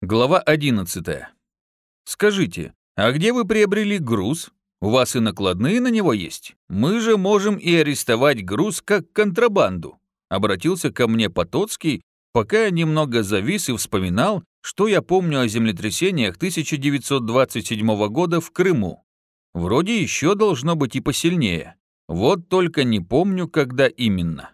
Глава 11. Скажите, а где вы приобрели груз? У вас и накладные на него есть? Мы же можем и арестовать груз как контрабанду. Обратился ко мне Потоцкий, пока я немного завис и вспоминал, что я помню о землетрясениях 1927 года в Крыму. Вроде еще должно быть и посильнее. Вот только не помню, когда именно.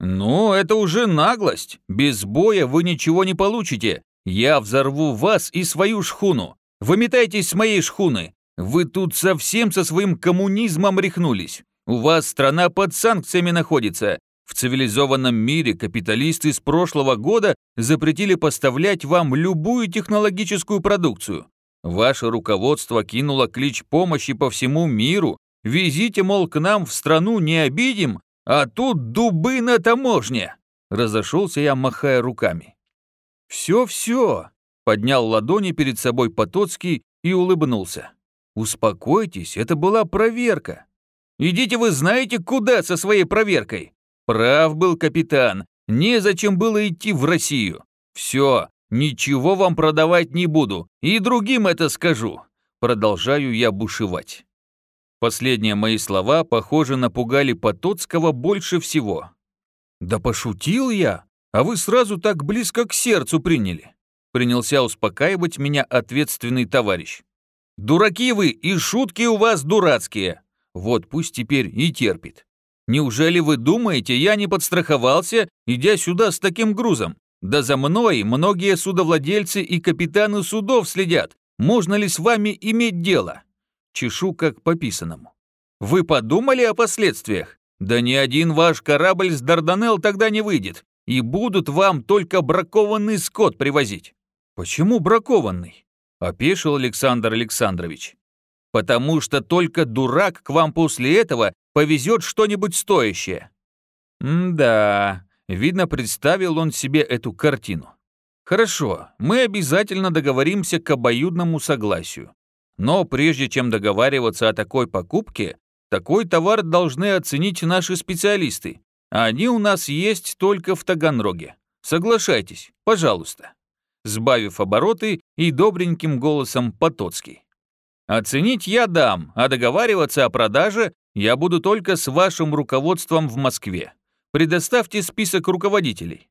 «Ну, это уже наглость. Без боя вы ничего не получите. Я взорву вас и свою шхуну. Выметайтесь с моей шхуны. Вы тут совсем со своим коммунизмом рехнулись. У вас страна под санкциями находится. В цивилизованном мире капиталисты с прошлого года запретили поставлять вам любую технологическую продукцию. Ваше руководство кинуло клич помощи по всему миру. Везите, мол, к нам в страну не обидим, а тут дубы на таможне. Разошелся я, махая руками. «Все-все», — поднял ладони перед собой Потоцкий и улыбнулся. «Успокойтесь, это была проверка. Идите вы знаете куда со своей проверкой. Прав был капитан, незачем было идти в Россию. Все, ничего вам продавать не буду, и другим это скажу». Продолжаю я бушевать. Последние мои слова, похоже, напугали Потоцкого больше всего. «Да пошутил я!» А вы сразу так близко к сердцу приняли», принялся успокаивать меня ответственный товарищ. «Дураки вы, и шутки у вас дурацкие. Вот пусть теперь и терпит. Неужели вы думаете, я не подстраховался, идя сюда с таким грузом? Да за мной многие судовладельцы и капитаны судов следят. Можно ли с вами иметь дело?» Чешу как по писанному. «Вы подумали о последствиях? Да ни один ваш корабль с Дарданелл тогда не выйдет и будут вам только бракованный скот привозить». «Почему бракованный?» – опешил Александр Александрович. «Потому что только дурак к вам после этого повезет что-нибудь стоящее». «М-да», видно, представил он себе эту картину. «Хорошо, мы обязательно договоримся к обоюдному согласию. Но прежде чем договариваться о такой покупке, такой товар должны оценить наши специалисты, они у нас есть только в Таганроге. Соглашайтесь, пожалуйста. Сбавив обороты и добреньким голосом Потоцкий. Оценить я дам, а договариваться о продаже я буду только с вашим руководством в Москве. Предоставьте список руководителей.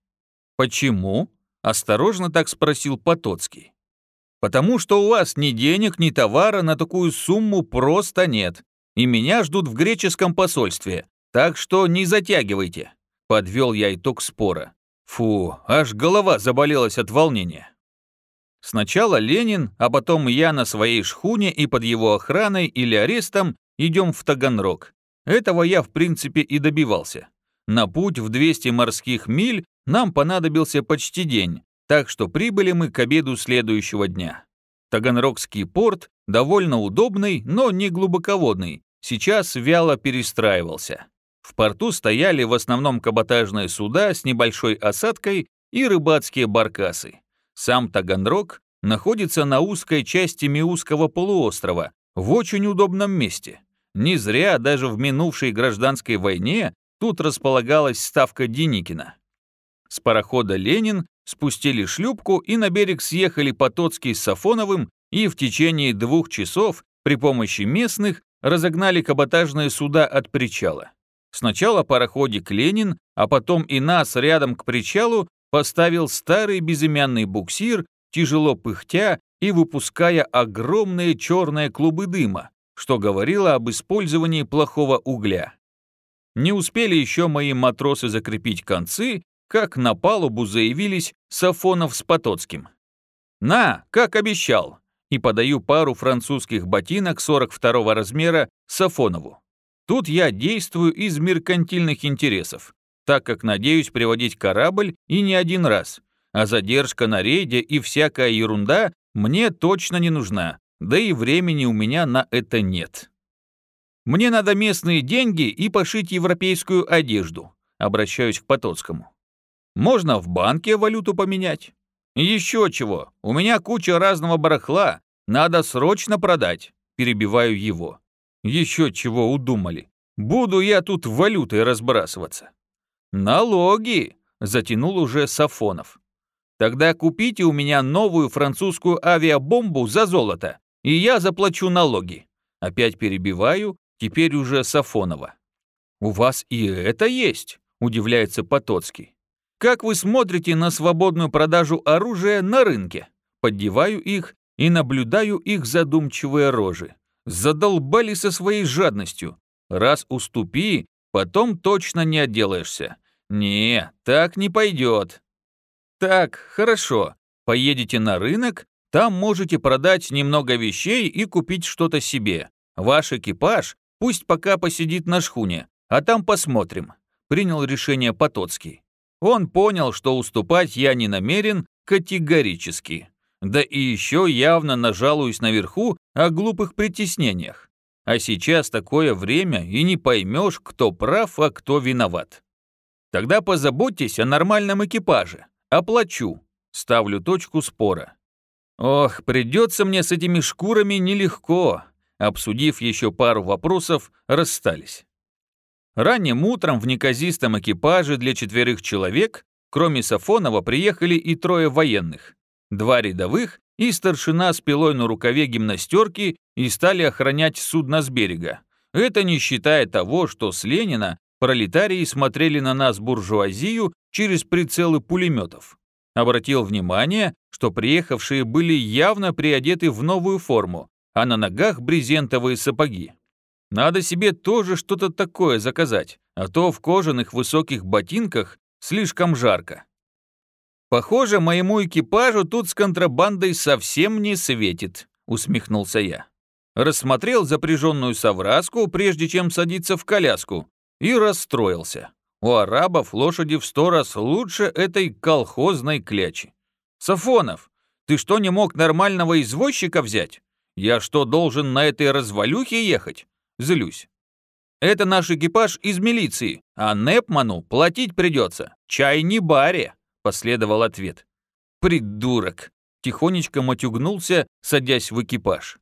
Почему? Осторожно так спросил Потоцкий. Потому что у вас ни денег, ни товара на такую сумму просто нет. И меня ждут в греческом посольстве, так что не затягивайте», — подвел я итог спора. Фу, аж голова заболелась от волнения. Сначала Ленин, а потом я на своей шхуне и под его охраной или арестом идем в Таганрог. Этого я, в принципе, и добивался. На путь в 200 морских миль нам понадобился почти день, так что прибыли мы к обеду следующего дня. Таганрогский порт довольно удобный, но не глубоководный, сейчас вяло перестраивался. В порту стояли в основном каботажные суда с небольшой осадкой и рыбацкие баркасы. Сам Таганрог находится на узкой части Миусского полуострова, в очень удобном месте. Не зря даже в минувшей гражданской войне тут располагалась ставка Деникина. С парохода «Ленин» спустили шлюпку и на берег съехали Потоцкий с Сафоновым и в течение двух часов при помощи местных разогнали каботажные суда от причала. Сначала пароходик «Ленин», а потом и нас рядом к причалу поставил старый безымянный буксир, тяжело пыхтя и выпуская огромные черные клубы дыма, что говорило об использовании плохого угля. Не успели еще мои матросы закрепить концы, как на палубу заявились Сафонов с Потоцким. «На, как обещал!» и подаю пару французских ботинок 42 размера Сафонову. Тут я действую из меркантильных интересов, так как надеюсь приводить корабль и не один раз, а задержка на рейде и всякая ерунда мне точно не нужна, да и времени у меня на это нет. Мне надо местные деньги и пошить европейскую одежду, обращаюсь к Потоцкому. Можно в банке валюту поменять. Еще чего, у меня куча разного барахла, надо срочно продать, перебиваю его. Еще чего удумали. Буду я тут валютой разбрасываться. Налоги, затянул уже Сафонов. Тогда купите у меня новую французскую авиабомбу за золото, и я заплачу налоги. Опять перебиваю, теперь уже Сафонова. «У вас и это есть?» – удивляется Потоцкий. «Как вы смотрите на свободную продажу оружия на рынке?» Поддеваю их и наблюдаю их задумчивые рожи. Задолбали со своей жадностью. Раз уступи, потом точно не отделаешься. Не, так не пойдет. Так, хорошо. Поедете на рынок, там можете продать немного вещей и купить что-то себе. Ваш экипаж пусть пока посидит на шхуне, а там посмотрим. Принял решение Потоцкий. Он понял, что уступать я не намерен категорически. Да и еще явно нажалуюсь наверху о глупых притеснениях. А сейчас такое время, и не поймешь, кто прав, а кто виноват. Тогда позаботьтесь о нормальном экипаже. Оплачу. Ставлю точку спора. Ох, придется мне с этими шкурами нелегко. Обсудив еще пару вопросов, расстались. Ранним утром в неказистом экипаже для четверых человек, кроме Сафонова, приехали и трое военных два рядовых и старшина с пилой на рукаве гимнастерки и стали охранять судно с берега. Это не считая того, что с Ленина пролетарии смотрели на нас буржуазию через прицелы пулеметов. Обратил внимание, что приехавшие были явно приодеты в новую форму, а на ногах брезентовые сапоги. Надо себе тоже что-то такое заказать, а то в кожаных высоких ботинках слишком жарко. «Похоже, моему экипажу тут с контрабандой совсем не светит», — усмехнулся я. Рассмотрел запряженную совраску, прежде чем садиться в коляску, и расстроился. У арабов лошади в сто раз лучше этой колхозной клячи. «Сафонов, ты что, не мог нормального извозчика взять? Я что, должен на этой развалюхе ехать?» Злюсь. «Это наш экипаж из милиции, а Непману платить придется. Чай не баре» последовал ответ. «Придурок!» – тихонечко матюгнулся, садясь в экипаж.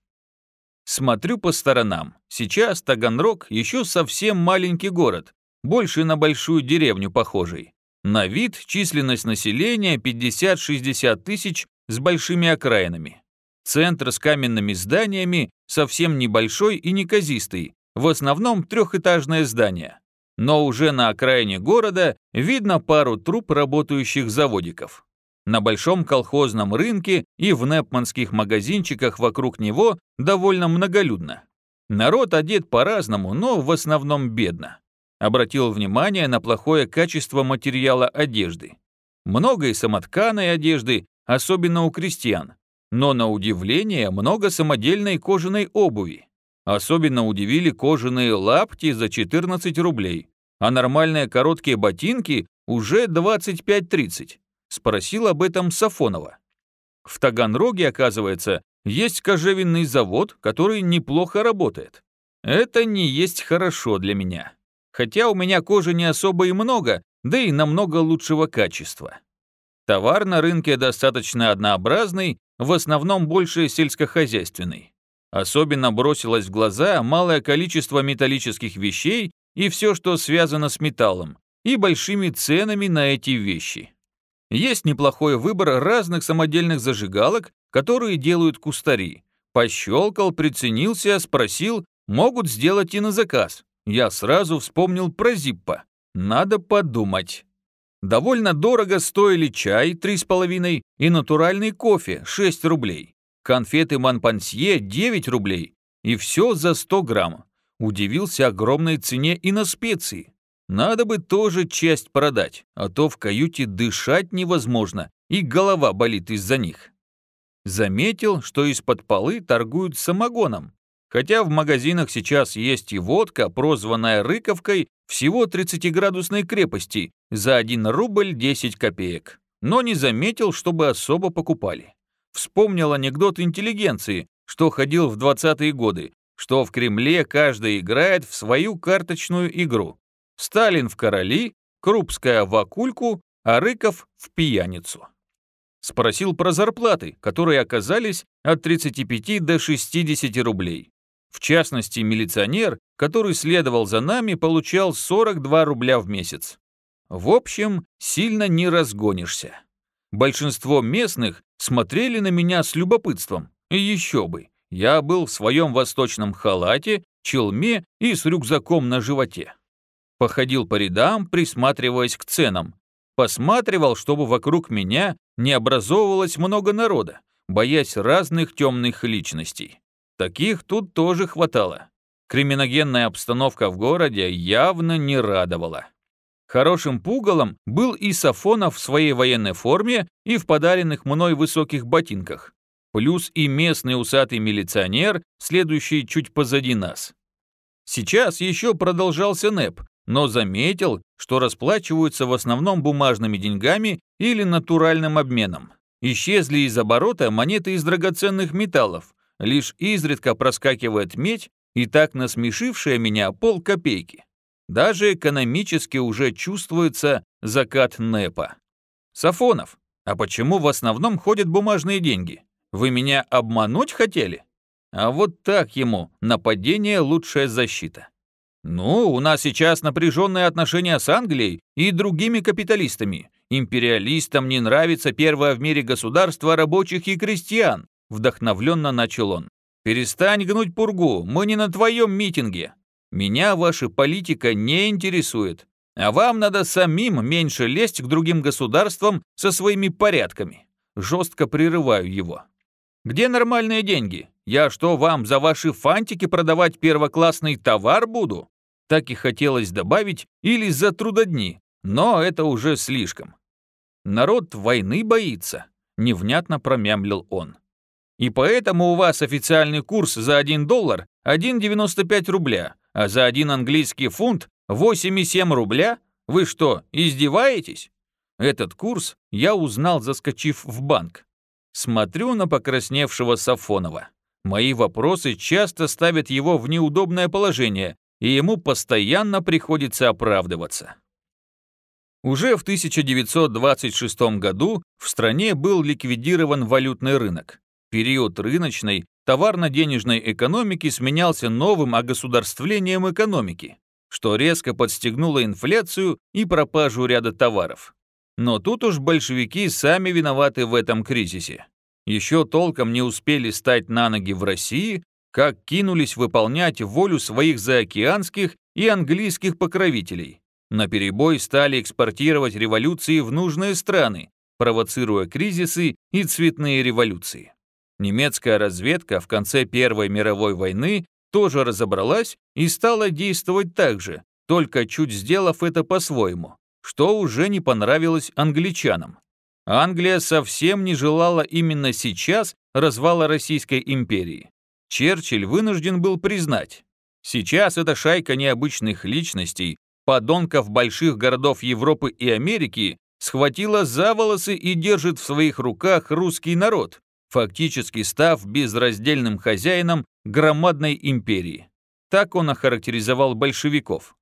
Смотрю по сторонам. Сейчас Таганрог еще совсем маленький город, больше на большую деревню похожий. На вид численность населения 50-60 тысяч с большими окраинами. Центр с каменными зданиями совсем небольшой и неказистый, в основном трехэтажное здание но уже на окраине города видно пару труб работающих заводиков. На большом колхозном рынке и в непманских магазинчиках вокруг него довольно многолюдно. Народ одет по-разному, но в основном бедно. Обратил внимание на плохое качество материала одежды. Много и самотканой одежды, особенно у крестьян. Но на удивление много самодельной кожаной обуви. Особенно удивили кожаные лапти за 14 рублей, а нормальные короткие ботинки уже 25-30. Спросил об этом Сафонова. В Таганроге, оказывается, есть кожевенный завод, который неплохо работает. Это не есть хорошо для меня. Хотя у меня кожи не особо и много, да и намного лучшего качества. Товар на рынке достаточно однообразный, в основном больше сельскохозяйственный. Особенно бросилось в глаза малое количество металлических вещей и все, что связано с металлом, и большими ценами на эти вещи. Есть неплохой выбор разных самодельных зажигалок, которые делают кустари. Пощелкал, приценился, спросил, могут сделать и на заказ. Я сразу вспомнил про Зиппа. Надо подумать. Довольно дорого стоили чай 3,5 и натуральный кофе 6 рублей конфеты Манпансье 9 рублей, и все за 100 грамм. Удивился огромной цене и на специи. Надо бы тоже часть продать, а то в каюте дышать невозможно, и голова болит из-за них. Заметил, что из-под полы торгуют самогоном. Хотя в магазинах сейчас есть и водка, прозванная рыковкой, всего 30-градусной крепости, за 1 рубль 10 копеек. Но не заметил, чтобы особо покупали. Вспомнил анекдот интеллигенции, что ходил в 20-е годы, что в Кремле каждый играет в свою карточную игру. Сталин в короли, Крупская в акульку, а Рыков в пьяницу. Спросил про зарплаты, которые оказались от 35 до 60 рублей. В частности, милиционер, который следовал за нами, получал 42 рубля в месяц. В общем, сильно не разгонишься. Большинство местных смотрели на меня с любопытством. И еще бы, я был в своем восточном халате, челме и с рюкзаком на животе. Походил по рядам, присматриваясь к ценам. Посматривал, чтобы вокруг меня не образовывалось много народа, боясь разных темных личностей. Таких тут тоже хватало. Криминогенная обстановка в городе явно не радовала. Хорошим пугалом был и Сафонов в своей военной форме и в подаренных мной высоких ботинках, плюс и местный усатый милиционер, следующий чуть позади нас. Сейчас еще продолжался НЭП, но заметил, что расплачиваются в основном бумажными деньгами или натуральным обменом. Исчезли из оборота монеты из драгоценных металлов, лишь изредка проскакивает медь и так насмешившая меня полкопейки. Даже экономически уже чувствуется закат НЭПа. Сафонов, а почему в основном ходят бумажные деньги? Вы меня обмануть хотели? А вот так ему нападение лучшая защита. Ну, у нас сейчас напряженные отношения с Англией и другими капиталистами. Империалистам не нравится первое в мире государство рабочих и крестьян, вдохновленно начал он. Перестань гнуть пургу, мы не на твоем митинге. Меня ваша политика не интересует, а вам надо самим меньше лезть к другим государствам со своими порядками. Жестко прерываю его. Где нормальные деньги? Я что, вам за ваши фантики продавать первоклассный товар буду? Так и хотелось добавить, или за трудодни, но это уже слишком. Народ войны боится, невнятно промямлил он. И поэтому у вас официальный курс за 1 доллар 1,95 рубля, а за один английский фунт 8,7 рубля? Вы что, издеваетесь? Этот курс я узнал, заскочив в банк. Смотрю на покрасневшего Сафонова. Мои вопросы часто ставят его в неудобное положение, и ему постоянно приходится оправдываться. Уже в 1926 году в стране был ликвидирован валютный рынок. Период рыночной товарно-денежной экономики сменялся новым огосударствлением экономики, что резко подстегнуло инфляцию и пропажу ряда товаров. Но тут уж большевики сами виноваты в этом кризисе. Еще толком не успели стать на ноги в России, как кинулись выполнять волю своих заокеанских и английских покровителей. На перебой стали экспортировать революции в нужные страны, провоцируя кризисы и цветные революции. Немецкая разведка в конце Первой мировой войны тоже разобралась и стала действовать так же, только чуть сделав это по-своему, что уже не понравилось англичанам. Англия совсем не желала именно сейчас развала Российской империи. Черчилль вынужден был признать, сейчас эта шайка необычных личностей, подонков больших городов Европы и Америки, схватила за волосы и держит в своих руках русский народ, фактически став безраздельным хозяином громадной империи. Так он охарактеризовал большевиков.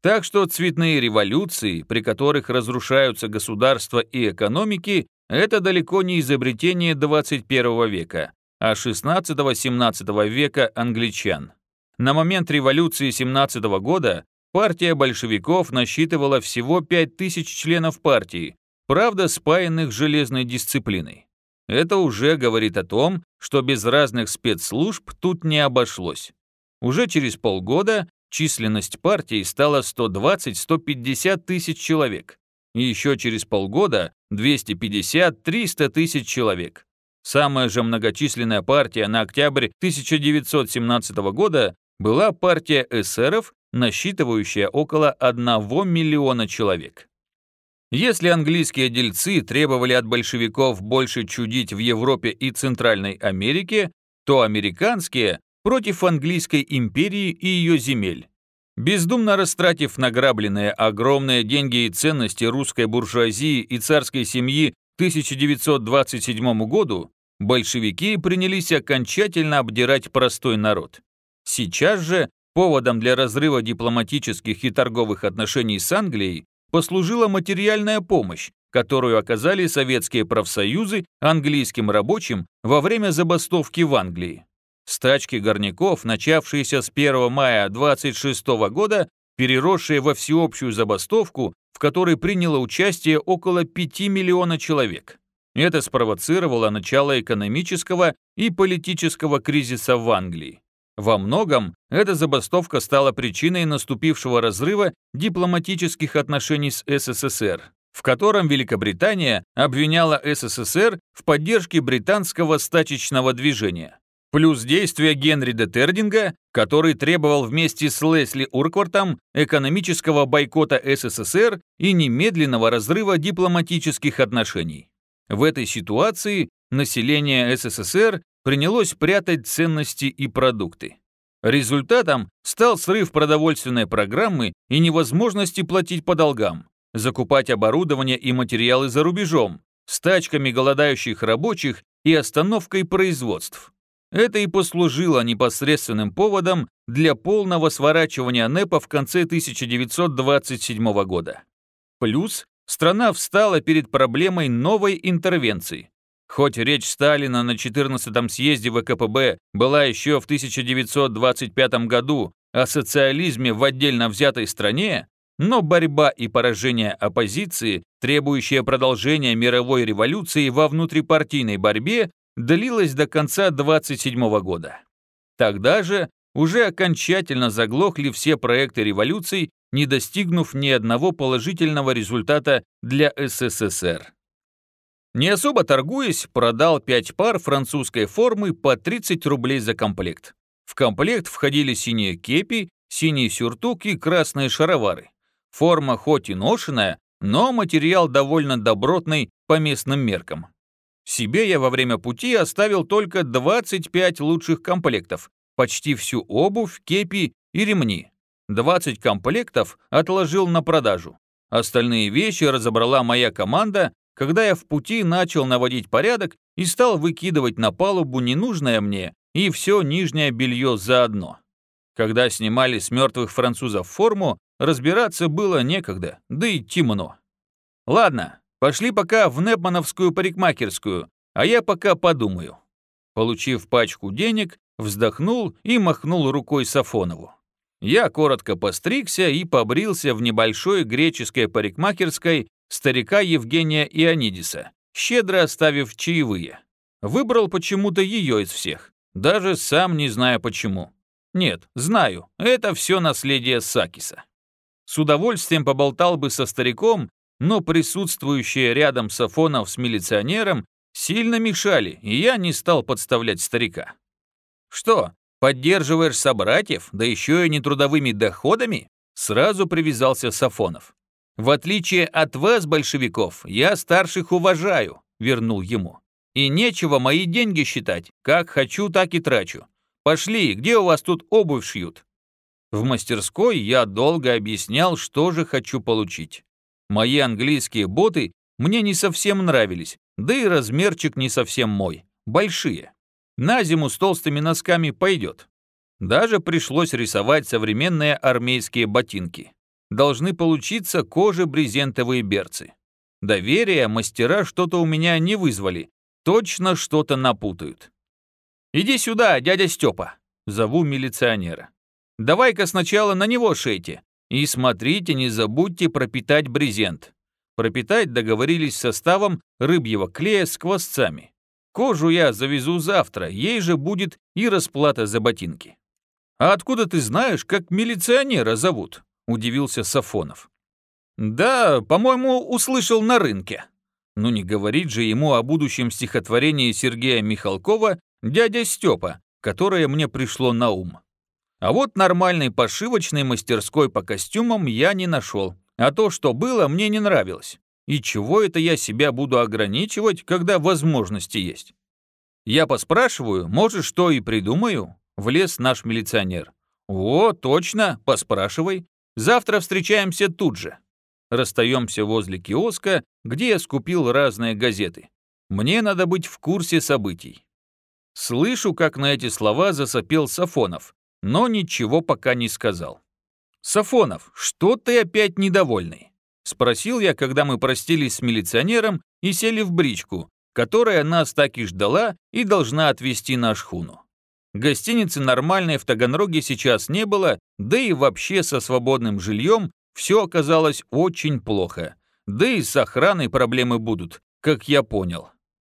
Так что цветные революции, при которых разрушаются государства и экономики, это далеко не изобретение 21 века, а 16-17 века англичан. На момент революции 17 года партия большевиков насчитывала всего 5000 членов партии, правда спаянных железной дисциплиной. Это уже говорит о том, что без разных спецслужб тут не обошлось. Уже через полгода численность партии стала 120-150 тысяч человек. И еще через полгода 250-300 тысяч человек. Самая же многочисленная партия на октябрь 1917 года была партия эсеров, насчитывающая около 1 миллиона человек. Если английские дельцы требовали от большевиков больше чудить в Европе и Центральной Америке, то американские – против английской империи и ее земель. Бездумно растратив награбленные огромные деньги и ценности русской буржуазии и царской семьи к 1927 году, большевики принялись окончательно обдирать простой народ. Сейчас же поводом для разрыва дипломатических и торговых отношений с Англией послужила материальная помощь, которую оказали советские профсоюзы английским рабочим во время забастовки в Англии. Стачки горняков, начавшиеся с 1 мая 26 года, переросшие во всеобщую забастовку, в которой приняло участие около 5 миллиона человек. Это спровоцировало начало экономического и политического кризиса в Англии. Во многом эта забастовка стала причиной наступившего разрыва дипломатических отношений с СССР, в котором Великобритания обвиняла СССР в поддержке британского стачечного движения. Плюс действия Генри де Тердинга, который требовал вместе с Лесли Урквартом экономического бойкота СССР и немедленного разрыва дипломатических отношений. В этой ситуации население СССР принялось прятать ценности и продукты. Результатом стал срыв продовольственной программы и невозможности платить по долгам, закупать оборудование и материалы за рубежом, стачками голодающих рабочих и остановкой производств. Это и послужило непосредственным поводом для полного сворачивания НЭПа в конце 1927 года. Плюс страна встала перед проблемой новой интервенции, Хоть речь Сталина на 14-м съезде ВКПБ была еще в 1925 году о социализме в отдельно взятой стране, но борьба и поражение оппозиции, требующие продолжения мировой революции во внутрипартийной борьбе, длилась до конца 27 года. Тогда же уже окончательно заглохли все проекты революций, не достигнув ни одного положительного результата для СССР. Не особо торгуясь, продал 5 пар французской формы по 30 рублей за комплект. В комплект входили синие кепи, синий сюртук и красные шаровары. Форма хоть и ношенная, но материал довольно добротный по местным меркам. Себе я во время пути оставил только 25 лучших комплектов, почти всю обувь, кепи и ремни. 20 комплектов отложил на продажу. Остальные вещи разобрала моя команда когда я в пути начал наводить порядок и стал выкидывать на палубу ненужное мне и все нижнее белье заодно. Когда снимали с мертвых французов форму, разбираться было некогда, да и темно. Ладно, пошли пока в Непмановскую парикмахерскую, а я пока подумаю. Получив пачку денег, вздохнул и махнул рукой Сафонову. Я коротко постригся и побрился в небольшой греческой парикмахерской старика Евгения Ионидиса, щедро оставив чаевые. Выбрал почему-то ее из всех, даже сам не зная почему. Нет, знаю, это все наследие Сакиса. С удовольствием поболтал бы со стариком, но присутствующие рядом Сафонов с милиционером сильно мешали, и я не стал подставлять старика. «Что, поддерживаешь собратьев, да еще и нетрудовыми доходами?» Сразу привязался Сафонов. В отличие от вас, большевиков, я старших уважаю, вернул ему. И нечего мои деньги считать, как хочу, так и трачу. Пошли, где у вас тут обувь шьют? В мастерской я долго объяснял, что же хочу получить. Мои английские боты мне не совсем нравились, да и размерчик не совсем мой, большие. На зиму с толстыми носками пойдет. Даже пришлось рисовать современные армейские ботинки должны получиться кожи-брезентовые берцы. Доверие мастера что-то у меня не вызвали, точно что-то напутают. «Иди сюда, дядя Степа», — зову милиционера. «Давай-ка сначала на него шейте, и смотрите, не забудьте пропитать брезент». Пропитать договорились составом рыбьего клея с квасцами. Кожу я завезу завтра, ей же будет и расплата за ботинки. «А откуда ты знаешь, как милиционера зовут?» Удивился Сафонов. «Да, по-моему, услышал на рынке». Ну не говорит же ему о будущем стихотворении Сергея Михалкова «Дядя Степа», которое мне пришло на ум. А вот нормальной пошивочной мастерской по костюмам я не нашел, а то, что было, мне не нравилось. И чего это я себя буду ограничивать, когда возможности есть? Я поспрашиваю, может, что и придумаю? Влез наш милиционер. О, точно, поспрашивай. Завтра встречаемся тут же. Расстаемся возле киоска, где я скупил разные газеты. Мне надо быть в курсе событий. Слышу, как на эти слова засопел Сафонов, но ничего пока не сказал. «Сафонов, что ты опять недовольный?» Спросил я, когда мы простились с милиционером и сели в бричку, которая нас так и ждала и должна отвезти на шхуну. Гостиницы нормальной в Таганроге сейчас не было, да и вообще со свободным жильем все оказалось очень плохо. Да и с охраной проблемы будут, как я понял.